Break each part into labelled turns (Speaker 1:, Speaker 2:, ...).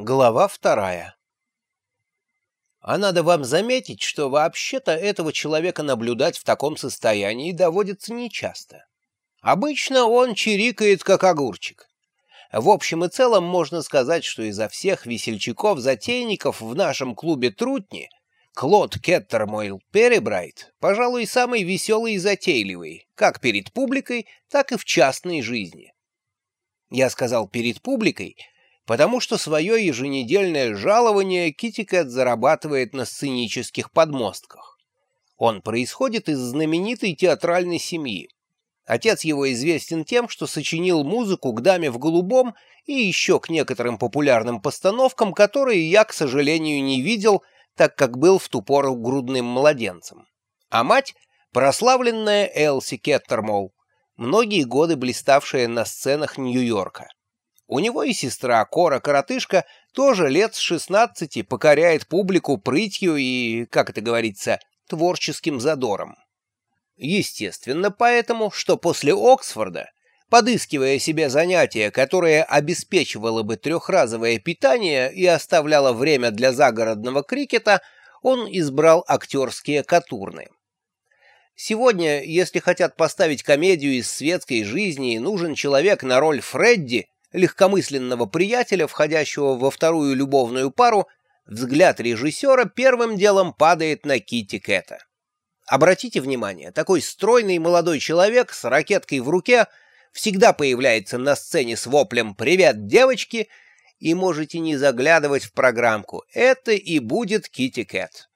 Speaker 1: Глава вторая А надо вам заметить, что вообще-то этого человека наблюдать в таком состоянии доводится нечасто. Обычно он чирикает, как огурчик. В общем и целом можно сказать, что изо всех весельчаков-затейников в нашем клубе Трутни Клод Кеттермойл Перебрайт, пожалуй, самый веселый и затейливый, как перед публикой, так и в частной жизни. Я сказал «перед публикой», потому что свое еженедельное жалование Китикет зарабатывает на сценических подмостках. Он происходит из знаменитой театральной семьи. Отец его известен тем, что сочинил музыку к «Даме в голубом» и еще к некоторым популярным постановкам, которые я, к сожалению, не видел, так как был в ту пору грудным младенцем. А мать — прославленная Элси Кеттермол, многие годы блиставшая на сценах Нью-Йорка. У него и сестра Кора-коротышка тоже лет с шестнадцати покоряет публику прытью и, как это говорится, творческим задором. Естественно, поэтому, что после Оксфорда, подыскивая себе занятие, которое обеспечивало бы трехразовое питание и оставляло время для загородного крикета, он избрал актерские катурны. Сегодня, если хотят поставить комедию из светской жизни, нужен человек на роль Фредди, легкомысленного приятеля, входящего во вторую любовную пару, взгляд режиссера первым делом падает на Китти Кэта. Обратите внимание, такой стройный молодой человек с ракеткой в руке всегда появляется на сцене с воплем «Привет, девочки!» и можете не заглядывать в программку. Это и будет Китти Кэт.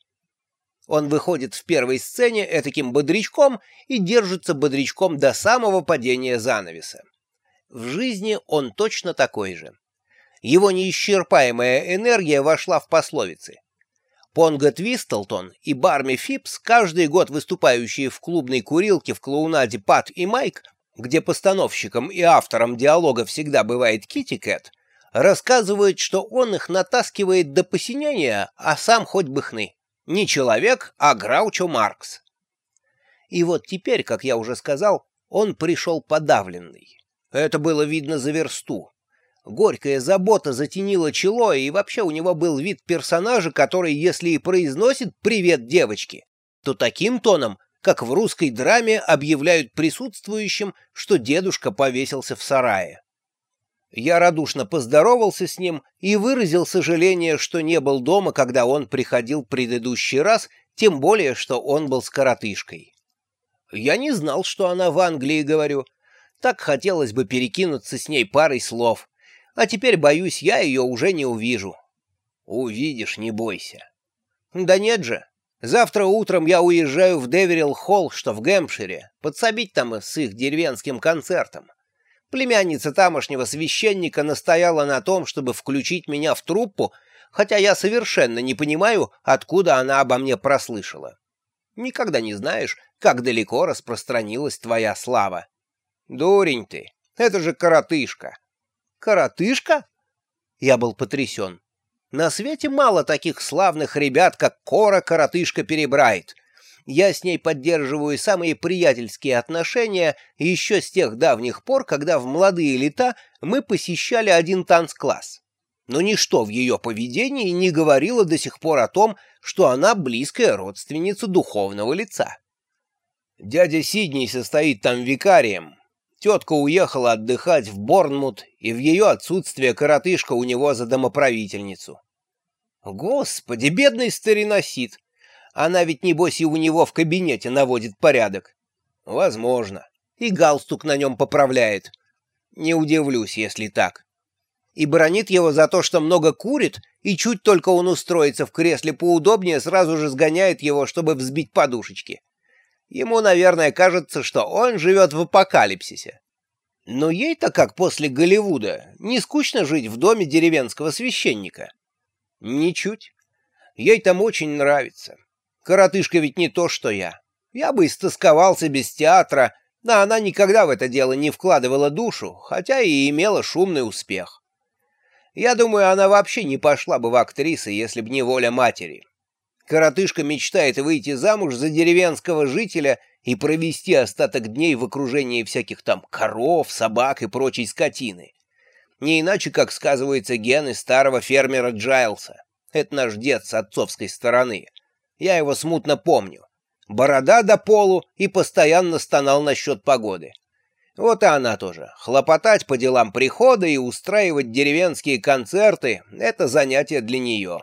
Speaker 1: Он выходит в первой сцене этаким бодрячком и держится бодрячком до самого падения занавеса. В жизни он точно такой же. Его неисчерпаемая энергия вошла в пословицы. Понго Твистлтон и Барми Фипс, каждый год выступающие в клубной курилке в клоунаде Пат и Майк, где постановщиком и автором диалога всегда бывает Китти Кэт, рассказывают, что он их натаскивает до посинения, а сам хоть бы хны. Не человек, а Граучо Маркс. И вот теперь, как я уже сказал, он пришел подавленный. Это было видно за версту. Горькая забота затенила чело, и вообще у него был вид персонажа, который, если и произносит «привет, девочки», то таким тоном, как в русской драме объявляют присутствующим, что дедушка повесился в сарае. Я радушно поздоровался с ним и выразил сожаление, что не был дома, когда он приходил предыдущий раз, тем более, что он был с коротышкой. Я не знал, что она в Англии, говорю, так хотелось бы перекинуться с ней парой слов. А теперь, боюсь, я ее уже не увижу. Увидишь, не бойся. Да нет же. Завтра утром я уезжаю в Деверилл-Холл, что в Гэмпшире, подсобить там с их деревенским концертом. Племянница тамошнего священника настояла на том, чтобы включить меня в труппу, хотя я совершенно не понимаю, откуда она обо мне прослышала. Никогда не знаешь, как далеко распространилась твоя слава. Дурень ты, это же коротышка. Коротышка? Я был потрясен. На свете мало таких славных ребят, как Кора Коротышка Перебрайт. Я с ней поддерживаю самые приятельские отношения еще с тех давних пор, когда в молодые лета мы посещали один танцкласс. Но ничто в ее поведении не говорило до сих пор о том, что она близкая родственница духовного лица. Дядя Сидней состоит там викарием, Тетка уехала отдыхать в Борнмут, и в ее отсутствие коротышка у него за домоправительницу. Господи, бедный стариносит! Она ведь, небось, и у него в кабинете наводит порядок. Возможно. И галстук на нем поправляет. Не удивлюсь, если так. И бронит его за то, что много курит, и чуть только он устроится в кресле поудобнее, сразу же сгоняет его, чтобы взбить подушечки. Ему, наверное, кажется, что он живет в апокалипсисе. Но ей-то, как после Голливуда, не скучно жить в доме деревенского священника. Ничуть. Ей там очень нравится. Коротышка ведь не то, что я. Я бы истосковался без театра, но она никогда в это дело не вкладывала душу, хотя и имела шумный успех. Я думаю, она вообще не пошла бы в актрисы, если б не воля матери. Коротышка мечтает выйти замуж за деревенского жителя и провести остаток дней в окружении всяких там коров, собак и прочей скотины. Не иначе, как сказывается гены старого фермера Джайлса. Это наш дед с отцовской стороны. Я его смутно помню. Борода до полу и постоянно стонал насчет погоды. Вот и она тоже. Хлопотать по делам прихода и устраивать деревенские концерты — это занятие для нее.